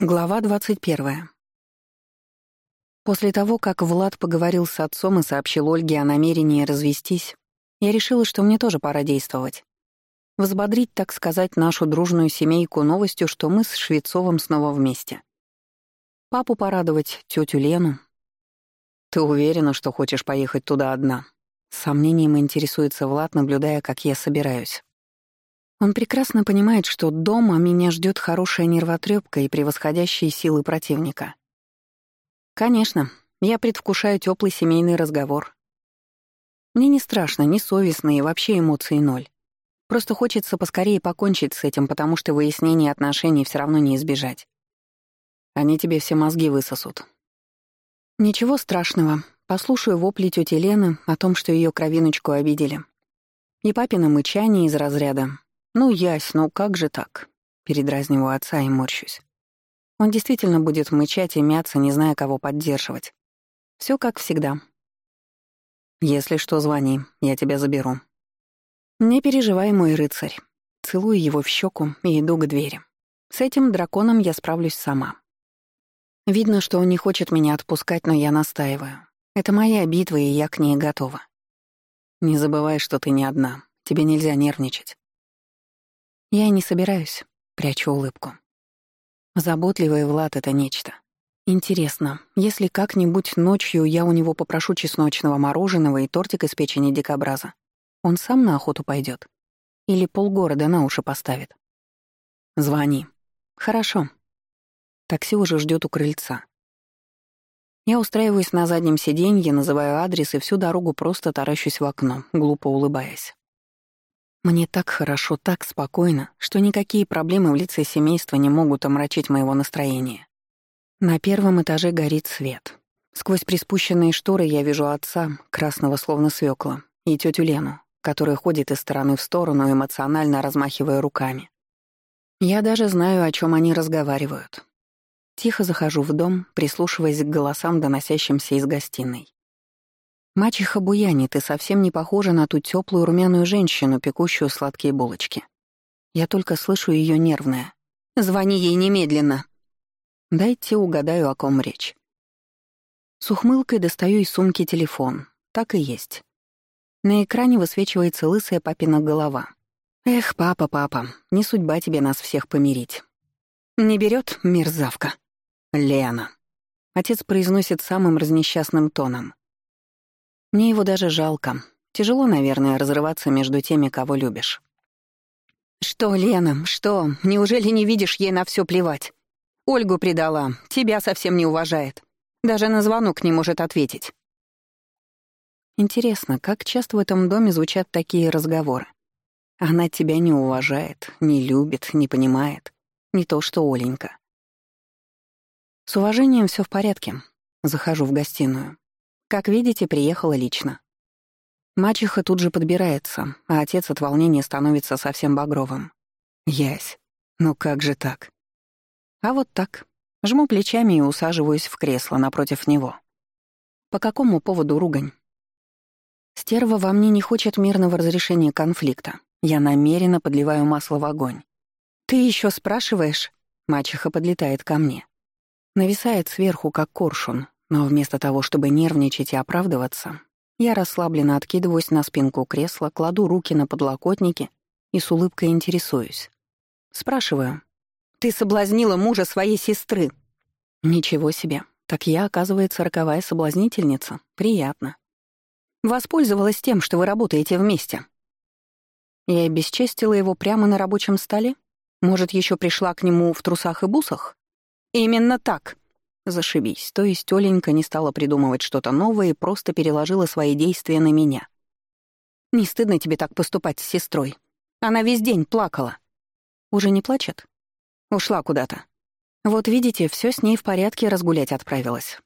Глава 21. После того, как Влад поговорил с отцом и сообщил Ольге о намерении развестись, я решила, что мне тоже пора действовать. Взбодрить, так сказать, нашу дружную семейку новостью, что мы с Швецовым снова вместе. Папу порадовать, тетю Лену. «Ты уверена, что хочешь поехать туда одна?» С сомнением интересуется Влад, наблюдая, как я собираюсь. Он прекрасно понимает, что дома меня ждет хорошая нервотрепка и превосходящие силы противника. Конечно, я предвкушаю теплый семейный разговор. Мне не страшно, не совестно и вообще эмоций ноль. Просто хочется поскорее покончить с этим, потому что выяснение отношений все равно не избежать. Они тебе все мозги высосут. Ничего страшного. Послушаю вопли тети Лены о том, что ее кровиночку обидели. И папина мычание из разряда «Ну, Ясь, ну как же так?» Передразниваю отца и морщусь. Он действительно будет мычать и мяться, не зная, кого поддерживать. Все как всегда. «Если что, звони, я тебя заберу». «Не переживай, мой рыцарь». Целую его в щеку и иду к двери. С этим драконом я справлюсь сама. Видно, что он не хочет меня отпускать, но я настаиваю. Это моя битва, и я к ней готова. Не забывай, что ты не одна. Тебе нельзя нервничать. Я не собираюсь, прячу улыбку. Заботливый Влад — это нечто. Интересно, если как-нибудь ночью я у него попрошу чесночного мороженого и тортик из печени дикобраза, он сам на охоту пойдет? Или полгорода на уши поставит? Звони. Хорошо. Такси уже ждет у крыльца. Я устраиваюсь на заднем сиденье, называю адрес и всю дорогу просто таращусь в окно, глупо улыбаясь. Мне так хорошо, так спокойно, что никакие проблемы в лице семейства не могут омрачить моего настроения. На первом этаже горит свет. Сквозь приспущенные шторы я вижу отца, красного словно свекла, и тетю Лену, которая ходит из стороны в сторону, эмоционально размахивая руками. Я даже знаю, о чем они разговаривают. Тихо захожу в дом, прислушиваясь к голосам, доносящимся из гостиной. Мачеха буянит и совсем не похожа на ту теплую румяную женщину, пекущую сладкие булочки. Я только слышу ее нервное. «Звони ей немедленно!» Дайте угадаю, о ком речь. С ухмылкой достаю из сумки телефон. Так и есть. На экране высвечивается лысая папина голова. «Эх, папа, папа, не судьба тебе нас всех помирить». «Не берет, мерзавка». «Лена». Отец произносит самым разнесчастным тоном. Мне его даже жалко. Тяжело, наверное, разрываться между теми, кого любишь. «Что, Лена, что? Неужели не видишь, ей на все плевать? Ольгу предала, тебя совсем не уважает. Даже на звонок не может ответить». Интересно, как часто в этом доме звучат такие разговоры? Она тебя не уважает, не любит, не понимает. Не то что Оленька. С уважением все в порядке. Захожу в гостиную. Как видите, приехала лично. Мачеха тут же подбирается, а отец от волнения становится совсем багровым. Ясь, ну как же так? А вот так. Жму плечами и усаживаюсь в кресло напротив него. По какому поводу ругань? Стерва во мне не хочет мирного разрешения конфликта. Я намеренно подливаю масло в огонь. «Ты еще спрашиваешь?» Мачеха подлетает ко мне. Нависает сверху, как коршун, но вместо того, чтобы нервничать и оправдываться, я расслабленно откидываюсь на спинку кресла, кладу руки на подлокотники и с улыбкой интересуюсь. Спрашиваю. «Ты соблазнила мужа своей сестры?» «Ничего себе. Так я, оказывается, роковая соблазнительница. Приятно. Воспользовалась тем, что вы работаете вместе». Я обесчестила его прямо на рабочем столе? Может, еще пришла к нему в трусах и бусах? «Именно так», Зашибись. То есть Оленька не стала придумывать что-то новое и просто переложила свои действия на меня. Не стыдно тебе так поступать с сестрой? Она весь день плакала. Уже не плачет? Ушла куда-то. Вот видите, все с ней в порядке разгулять отправилась.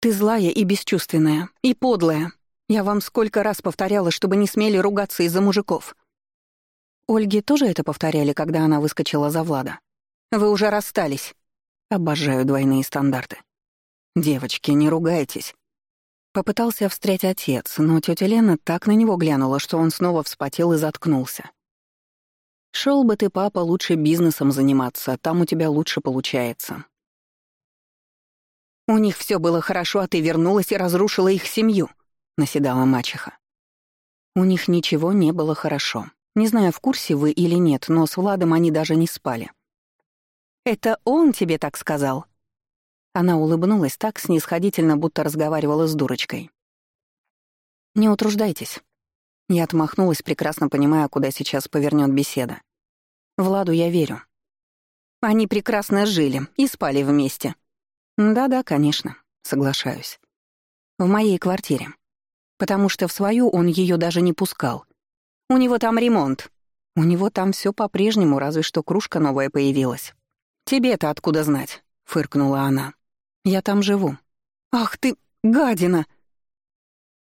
Ты злая и бесчувственная, и подлая. Я вам сколько раз повторяла, чтобы не смели ругаться из-за мужиков. Ольге тоже это повторяли, когда она выскочила за Влада. Вы уже расстались. Обожаю двойные стандарты. «Девочки, не ругайтесь». Попытался встрять отец, но тетя Лена так на него глянула, что он снова вспотел и заткнулся. Шел бы ты, папа, лучше бизнесом заниматься, там у тебя лучше получается. «У них все было хорошо, а ты вернулась и разрушила их семью», — наседала мачеха. У них ничего не было хорошо. Не знаю, в курсе вы или нет, но с Владом они даже не спали. «Это он тебе так сказал?» Она улыбнулась так снисходительно, будто разговаривала с дурочкой. «Не утруждайтесь». Я отмахнулась, прекрасно понимая, куда сейчас повернет беседа. Владу я верю. Они прекрасно жили и спали вместе. Да-да, конечно, соглашаюсь. В моей квартире. Потому что в свою он ее даже не пускал. У него там ремонт. У него там все по-прежнему, разве что кружка новая появилась. «Тебе-то откуда знать?» — фыркнула она. «Я там живу». «Ах ты, гадина!»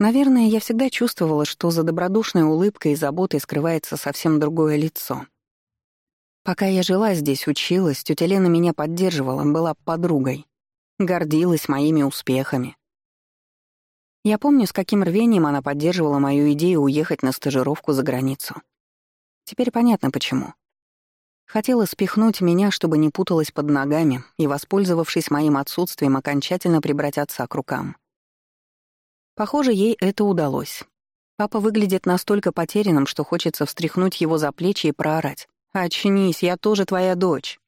Наверное, я всегда чувствовала, что за добродушной улыбкой и заботой скрывается совсем другое лицо. Пока я жила здесь, училась, тетя Лена меня поддерживала, была подругой. Гордилась моими успехами. Я помню, с каким рвением она поддерживала мою идею уехать на стажировку за границу. Теперь понятно, почему. Хотела спихнуть меня, чтобы не путалась под ногами, и, воспользовавшись моим отсутствием, окончательно прибрать отца к рукам. Похоже, ей это удалось. Папа выглядит настолько потерянным, что хочется встряхнуть его за плечи и проорать. «Очнись, я тоже твоя дочь».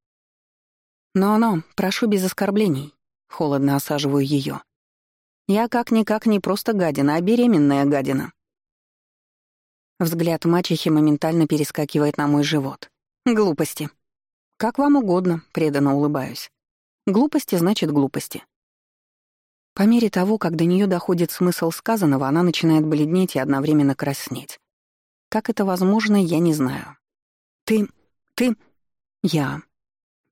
«Но-но, прошу без оскорблений», — холодно осаживаю ее. «Я как-никак не просто гадина, а беременная гадина». Взгляд мачехи моментально перескакивает на мой живот. «Глупости». «Как вам угодно», — преданно улыбаюсь. «Глупости значит глупости. По мере того, как до нее доходит смысл сказанного, она начинает бледнеть и одновременно краснеть. Как это возможно, я не знаю. «Ты... ты... я...»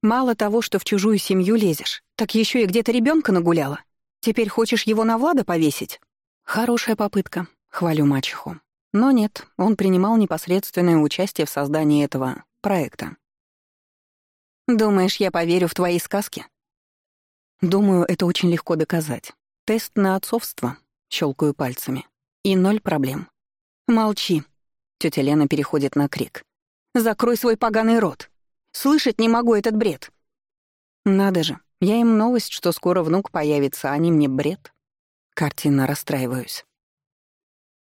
Мало того, что в чужую семью лезешь, так еще и где-то ребенка нагуляла. Теперь хочешь его на Влада повесить? Хорошая попытка, хвалю мачеху. Но нет, он принимал непосредственное участие в создании этого проекта. Думаешь, я поверю в твои сказки? Думаю, это очень легко доказать. Тест на отцовство. Щелкаю пальцами. И ноль проблем. Молчи. Тетя Лена переходит на крик. Закрой свой поганый рот. Слышать не могу этот бред. Надо же, я им новость, что скоро внук появится, а они мне бред. Картинно расстраиваюсь.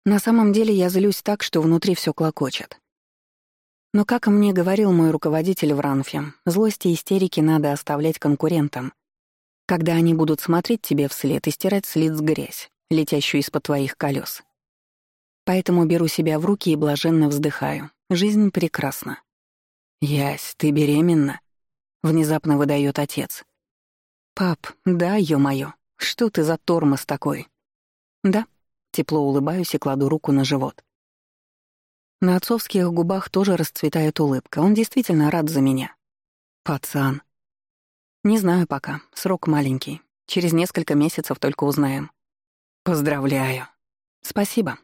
На самом деле я злюсь так, что внутри все клокочет. Но, как мне говорил мой руководитель в Ранфе, злости и истерики надо оставлять конкурентам, когда они будут смотреть тебе вслед и стирать с лиц грязь, летящую из-под твоих колес. Поэтому беру себя в руки и блаженно вздыхаю. Жизнь прекрасна. «Ясь, ты беременна?» — внезапно выдает отец. «Пап, да, ё-моё, что ты за тормоз такой?» «Да», — тепло улыбаюсь и кладу руку на живот. На отцовских губах тоже расцветает улыбка. Он действительно рад за меня. «Пацан», не знаю пока. Срок маленький. Через несколько месяцев только узнаем. Поздравляю. Спасибо.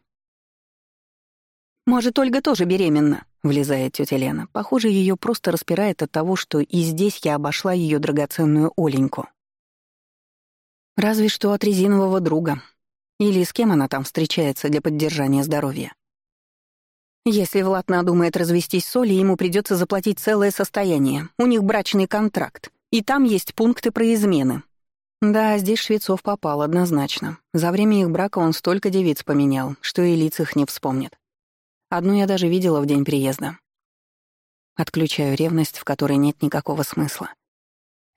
Может, Ольга тоже беременна, влезает тетя Лена. Похоже, ее просто распирает от того, что и здесь я обошла ее драгоценную Оленьку. Разве что от резинового друга. Или с кем она там встречается для поддержания здоровья. Если Влад надумает развестись с Олей, ему придется заплатить целое состояние. У них брачный контракт. И там есть пункты про измены. Да, здесь Швецов попал однозначно. За время их брака он столько девиц поменял, что и лиц их не вспомнит. Одну я даже видела в день приезда. Отключаю ревность, в которой нет никакого смысла.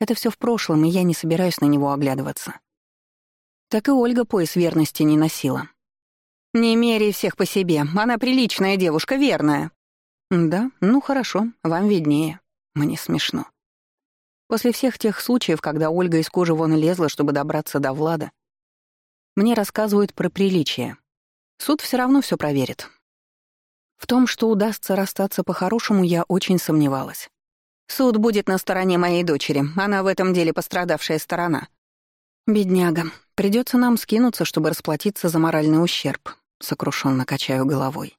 Это все в прошлом, и я не собираюсь на него оглядываться. Так и Ольга пояс верности не носила. «Не меряй всех по себе, она приличная девушка, верная». «Да, ну хорошо, вам виднее. Мне смешно. После всех тех случаев, когда Ольга из кожи вон лезла, чтобы добраться до Влада, мне рассказывают про приличие. Суд все равно все проверит. В том, что удастся расстаться по-хорошему, я очень сомневалась. Суд будет на стороне моей дочери, она в этом деле пострадавшая сторона. Бедняга, придется нам скинуться, чтобы расплатиться за моральный ущерб, сокрушенно качаю головой.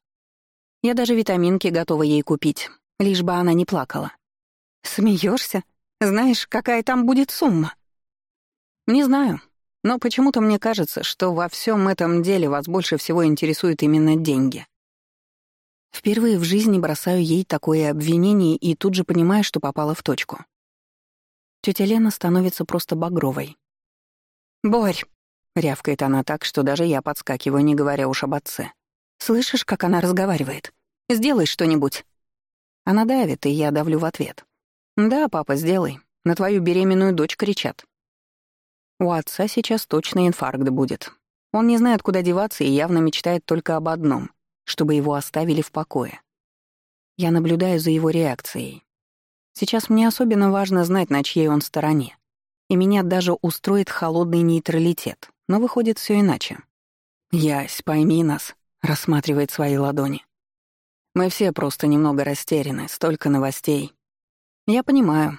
Я даже витаминки готова ей купить, лишь бы она не плакала. Смеешься? Знаешь, какая там будет сумма?» «Не знаю, но почему-то мне кажется, что во всем этом деле вас больше всего интересуют именно деньги». Впервые в жизни бросаю ей такое обвинение и тут же понимаю, что попала в точку. Тетя Лена становится просто багровой. «Борь!» — рявкает она так, что даже я подскакиваю, не говоря уж об отце. «Слышишь, как она разговаривает? Сделай что-нибудь!» Она давит, и я давлю в ответ. «Да, папа, сделай. На твою беременную дочь кричат». У отца сейчас точно инфаркт будет. Он не знает, куда деваться и явно мечтает только об одном — чтобы его оставили в покое. Я наблюдаю за его реакцией. Сейчас мне особенно важно знать, на чьей он стороне. И меня даже устроит холодный нейтралитет, но выходит все иначе. «Ясь, пойми нас», — рассматривает свои ладони. «Мы все просто немного растеряны, столько новостей». «Я понимаю».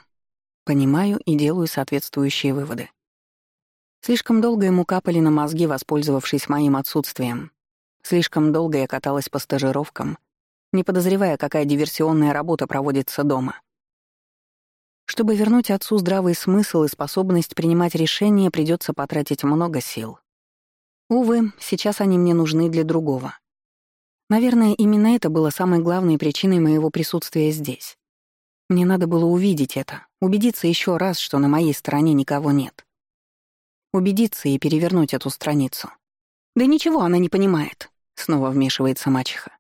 Понимаю и делаю соответствующие выводы. Слишком долго ему капали на мозги, воспользовавшись моим отсутствием. Слишком долго я каталась по стажировкам, не подозревая, какая диверсионная работа проводится дома. Чтобы вернуть отцу здравый смысл и способность принимать решения, придется потратить много сил. Увы, сейчас они мне нужны для другого. Наверное, именно это было самой главной причиной моего присутствия здесь. Мне надо было увидеть это, убедиться еще раз, что на моей стороне никого нет убедиться и перевернуть эту страницу. «Да ничего она не понимает», — снова вмешивается мачеха.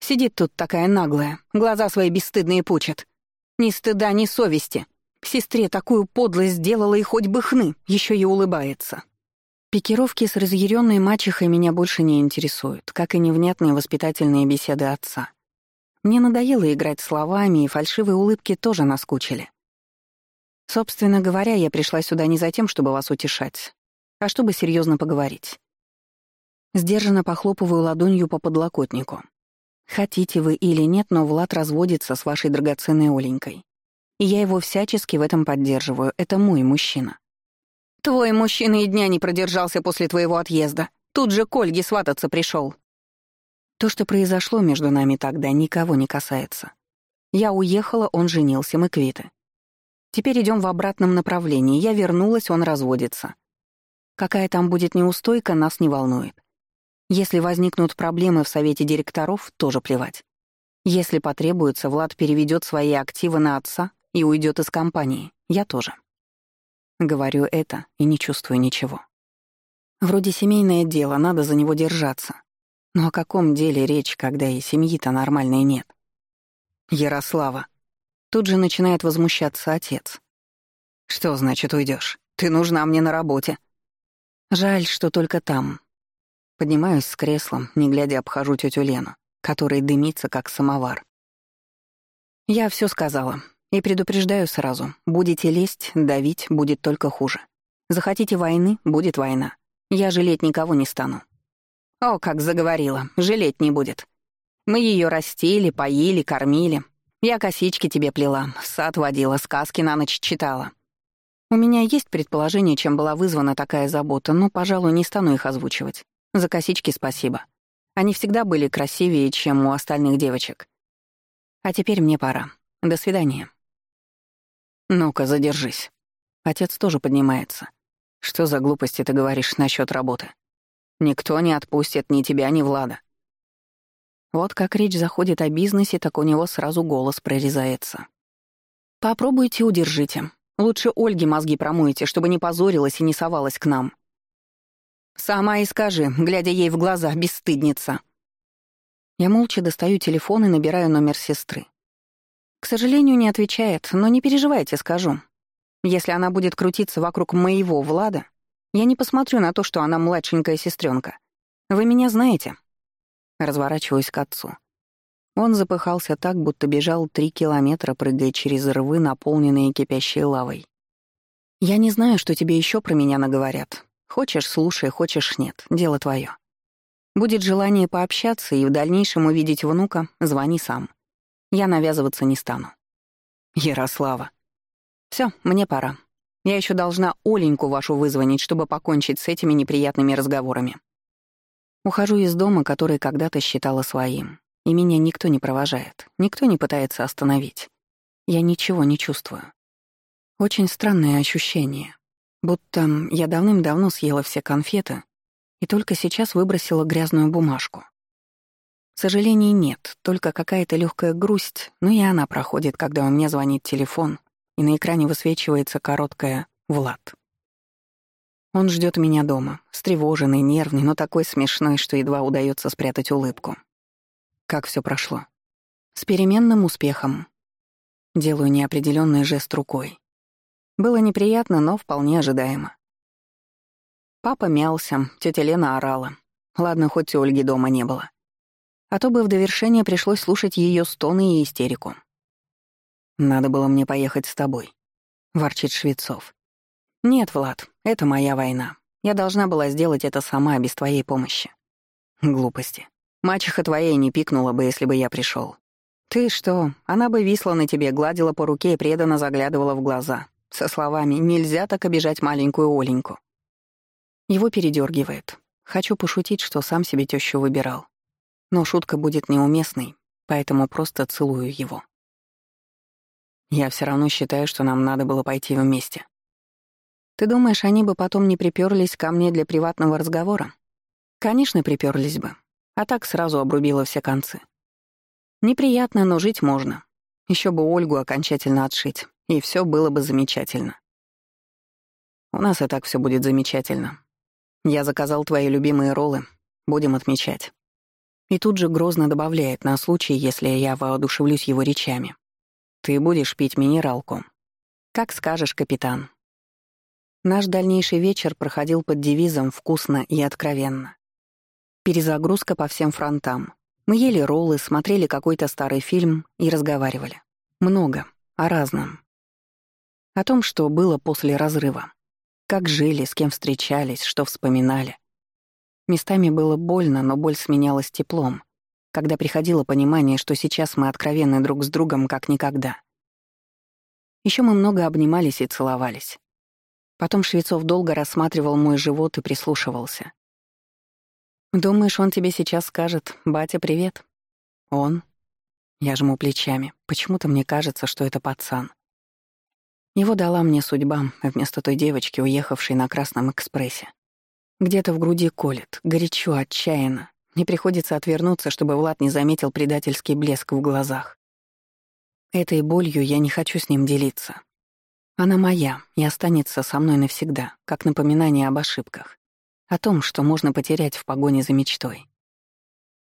«Сидит тут такая наглая, глаза свои бесстыдные пучат. Ни стыда, ни совести. Сестре такую подлость сделала и хоть бы хны, еще и улыбается». Пикировки с разъяренной мачехой меня больше не интересуют, как и невнятные воспитательные беседы отца. Мне надоело играть словами, и фальшивые улыбки тоже наскучили. Собственно говоря, я пришла сюда не за тем, чтобы вас утешать, а чтобы серьезно поговорить. Сдержанно похлопываю ладонью по подлокотнику. Хотите вы или нет, но Влад разводится с вашей драгоценной Оленькой. И я его всячески в этом поддерживаю. Это мой мужчина. Твой мужчина и дня не продержался после твоего отъезда. Тут же к Ольге свататься пришел. То, что произошло между нами тогда, никого не касается. Я уехала, он женился, мы квиты. Теперь идем в обратном направлении. Я вернулась, он разводится. Какая там будет неустойка, нас не волнует. Если возникнут проблемы в совете директоров, тоже плевать. Если потребуется, Влад переведет свои активы на отца и уйдет из компании. Я тоже. Говорю это и не чувствую ничего. Вроде семейное дело, надо за него держаться. Но о каком деле речь, когда и семьи-то нормальной нет? Ярослава, Тут же начинает возмущаться отец. «Что значит уйдешь? Ты нужна мне на работе». Жаль, что только там. Поднимаюсь с креслом, не глядя обхожу тетю Лену, которая дымится, как самовар. Я все сказала. И предупреждаю сразу. Будете лезть, давить, будет только хуже. Захотите войны, будет война. Я жалеть никого не стану. О, как заговорила, жалеть не будет. Мы ее растили, поили, кормили, я косички тебе плела, в сад водила, сказки на ночь читала. У меня есть предположение, чем была вызвана такая забота, но, пожалуй, не стану их озвучивать. За косички спасибо. Они всегда были красивее, чем у остальных девочек. А теперь мне пора. До свидания. Ну-ка, задержись. Отец тоже поднимается. Что за глупости ты говоришь насчет работы? Никто не отпустит ни тебя, ни Влада. Вот как речь заходит о бизнесе, так у него сразу голос прорезается. «Попробуйте, удержите. Лучше Ольге мозги промоете, чтобы не позорилась и не совалась к нам». «Сама и скажи, глядя ей в глаза, бесстыдница». Я молча достаю телефон и набираю номер сестры. К сожалению, не отвечает, но не переживайте, скажу. Если она будет крутиться вокруг моего Влада, я не посмотрю на то, что она младшенькая сестренка. Вы меня знаете, Разворачиваюсь к отцу. Он запыхался так, будто бежал три километра, прыгая через рвы, наполненные кипящей лавой. «Я не знаю, что тебе еще про меня наговорят. Хочешь — слушай, хочешь — нет. Дело твое. Будет желание пообщаться и в дальнейшем увидеть внука — звони сам. Я навязываться не стану». «Ярослава». Все, мне пора. Я еще должна Оленьку вашу вызвонить, чтобы покончить с этими неприятными разговорами. Ухожу из дома, который когда-то считала своим, и меня никто не провожает, никто не пытается остановить. Я ничего не чувствую. Очень странное ощущение, будто я давным-давно съела все конфеты и только сейчас выбросила грязную бумажку. Сожалений нет, только какая-то легкая грусть, но и она проходит, когда у меня звонит телефон, и на экране высвечивается короткое «Влад». Он ждет меня дома, встревоженный, нервный, но такой смешной, что едва удается спрятать улыбку. Как все прошло? С переменным успехом. Делаю неопределенный жест рукой. Было неприятно, но вполне ожидаемо. Папа мялся, тетя Лена орала. Ладно, хоть Ольги дома не было. А то бы в довершение пришлось слушать ее стоны и истерику. «Надо было мне поехать с тобой», — ворчит Швецов. «Нет, Влад, это моя война. Я должна была сделать это сама, без твоей помощи». «Глупости. Мачеха твоя не пикнула бы, если бы я пришел. Ты что, она бы висла на тебе, гладила по руке и преданно заглядывала в глаза, со словами «нельзя так обижать маленькую Оленьку». Его передергивает. Хочу пошутить, что сам себе тещу выбирал. Но шутка будет неуместной, поэтому просто целую его. Я все равно считаю, что нам надо было пойти вместе. Ты думаешь, они бы потом не приперлись ко мне для приватного разговора? Конечно, приперлись бы. А так сразу обрубила все концы. Неприятно, но жить можно. Еще бы Ольгу окончательно отшить, и все было бы замечательно. У нас и так все будет замечательно, я заказал твои любимые роллы. Будем отмечать. И тут же грозно добавляет на случай, если я воодушевлюсь его речами. Ты будешь пить минералку. Как скажешь, капитан. Наш дальнейший вечер проходил под девизом «вкусно и откровенно». Перезагрузка по всем фронтам. Мы ели роллы, смотрели какой-то старый фильм и разговаривали. Много, о разном. О том, что было после разрыва. Как жили, с кем встречались, что вспоминали. Местами было больно, но боль сменялась теплом, когда приходило понимание, что сейчас мы откровенны друг с другом как никогда. Еще мы много обнимались и целовались. Потом Швецов долго рассматривал мой живот и прислушивался. «Думаешь, он тебе сейчас скажет, батя, привет?» «Он?» Я жму плечами. Почему-то мне кажется, что это пацан. Его дала мне судьба, вместо той девочки, уехавшей на Красном экспрессе. Где-то в груди колет, горячо, отчаянно. Не приходится отвернуться, чтобы Влад не заметил предательский блеск в глазах. Этой болью я не хочу с ним делиться. Она моя и останется со мной навсегда, как напоминание об ошибках. О том, что можно потерять в погоне за мечтой.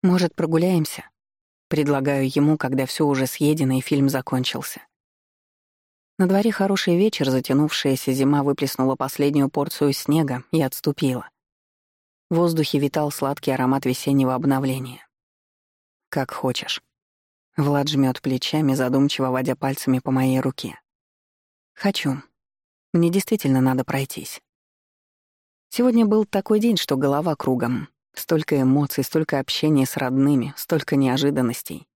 Может, прогуляемся? Предлагаю ему, когда все уже съедено и фильм закончился. На дворе хороший вечер, затянувшаяся зима выплеснула последнюю порцию снега и отступила. В воздухе витал сладкий аромат весеннего обновления. «Как хочешь». Влад жмет плечами, задумчиво водя пальцами по моей руке. «Хочу. Мне действительно надо пройтись. Сегодня был такой день, что голова кругом. Столько эмоций, столько общения с родными, столько неожиданностей.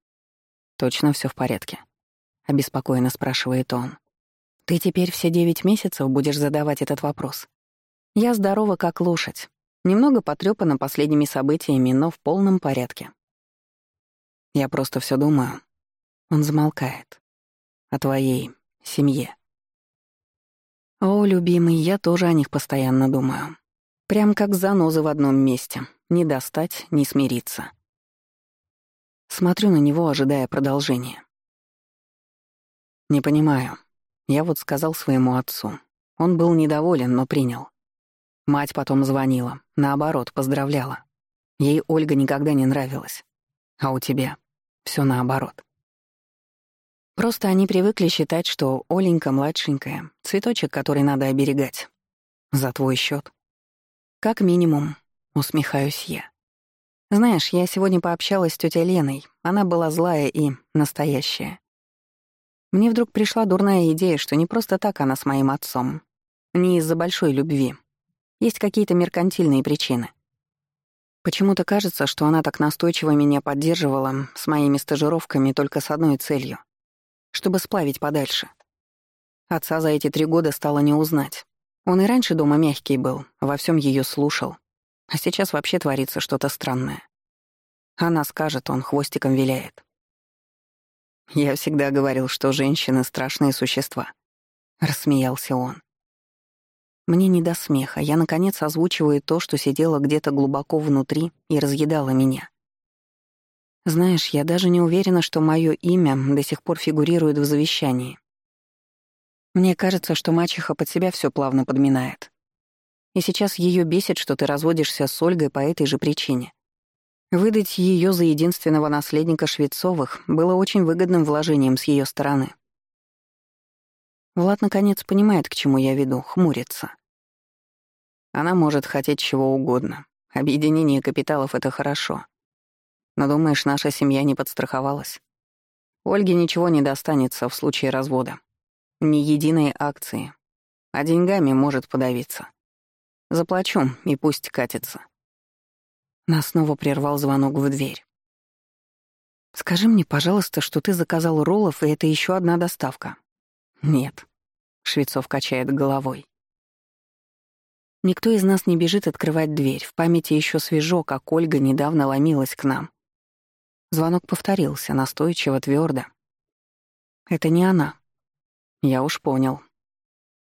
Точно все в порядке?» — обеспокоенно спрашивает он. Ты теперь все девять месяцев будешь задавать этот вопрос. Я здорова, как лошадь. Немного потрёпана последними событиями, но в полном порядке. Я просто все думаю. Он замолкает. О твоей семье. О, любимый, я тоже о них постоянно думаю. Прям как занозы в одном месте. Не достать, не смириться. Смотрю на него, ожидая продолжения. Не понимаю, я вот сказал своему отцу. Он был недоволен, но принял. Мать потом звонила, наоборот, поздравляла. Ей Ольга никогда не нравилась. А у тебя все наоборот. Просто они привыкли считать, что Оленька младшенькая, цветочек, который надо оберегать. За твой счет. Как минимум, усмехаюсь я. Знаешь, я сегодня пообщалась с тетей Леной. Она была злая и настоящая. Мне вдруг пришла дурная идея, что не просто так она с моим отцом. Не из-за большой любви. Есть какие-то меркантильные причины. Почему-то кажется, что она так настойчиво меня поддерживала с моими стажировками только с одной целью — чтобы сплавить подальше. Отца за эти три года стало не узнать. Он и раньше дома мягкий был, во всем ее слушал. А сейчас вообще творится что-то странное. Она скажет, он хвостиком виляет. «Я всегда говорил, что женщины — страшные существа», — рассмеялся он. Мне не до смеха, я, наконец, озвучиваю то, что сидело где-то глубоко внутри и разъедало меня. Знаешь, я даже не уверена, что мое имя до сих пор фигурирует в завещании. Мне кажется, что мачеха под себя все плавно подминает. И сейчас ее бесит, что ты разводишься с Ольгой по этой же причине. Выдать ее за единственного наследника Швецовых было очень выгодным вложением с ее стороны. Влад наконец понимает, к чему я веду, хмурится. Она может хотеть чего угодно. Объединение капиталов — это хорошо. Но думаешь, наша семья не подстраховалась? Ольге ничего не достанется в случае развода. Ни единой акции. А деньгами может подавиться. Заплачу, и пусть катится. Нас снова прервал звонок в дверь. «Скажи мне, пожалуйста, что ты заказал роллов, и это еще одна доставка». «Нет», — Швецов качает головой. Никто из нас не бежит открывать дверь. В памяти еще свежо, как Ольга недавно ломилась к нам. Звонок повторился, настойчиво, твердо. «Это не она». «Я уж понял».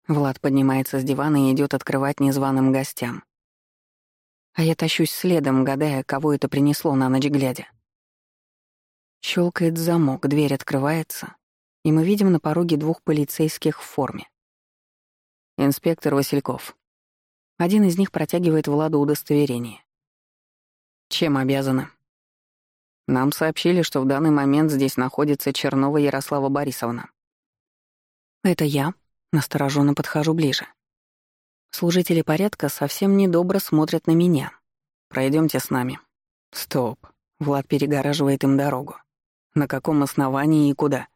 Влад поднимается с дивана и идет открывать незваным гостям. А я тащусь следом, гадая, кого это принесло на ночь глядя. Щелкает замок, дверь открывается, и мы видим на пороге двух полицейских в форме. Инспектор Васильков. Один из них протягивает Владу удостоверение. Чем обязаны? Нам сообщили, что в данный момент здесь находится Чернова Ярослава Борисовна. Это я. Настороженно подхожу ближе. Служители порядка совсем недобро смотрят на меня. Пройдемте с нами. Стоп. Влад перегораживает им дорогу. На каком основании и куда?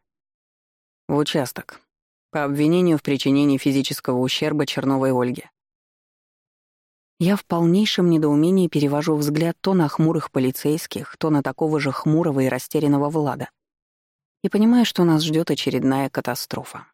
В участок. По обвинению в причинении физического ущерба Черновой Ольге. Я в полнейшем недоумении перевожу взгляд то на хмурых полицейских, то на такого же хмурого и растерянного Влада. И понимаю, что нас ждет очередная катастрофа.